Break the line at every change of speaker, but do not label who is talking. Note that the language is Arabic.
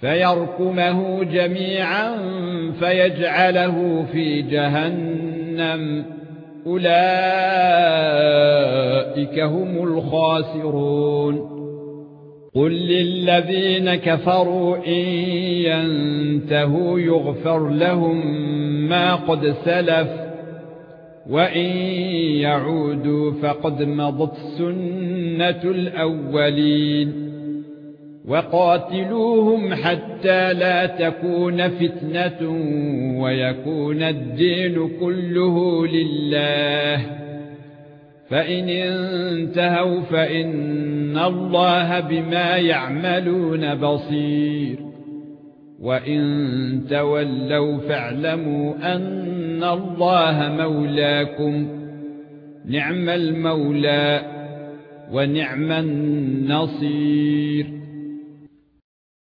فيركمه جميعا فيجعله في جهنم. أولئك هم الخاسرون. قل للذين كفروا إن ينتهوا يغفر لهم ما قد سلف وإن يعودوا فقد مضت سنة الأولين. وقاتلوهم حتى لا تكون فتنة ويكون الدين كله لله. فإن انتهوا فإن الله بما يعملون بصير. وإن تولوا فاعلموا أن الله مولاكم. نعم المولى ونعم النصير.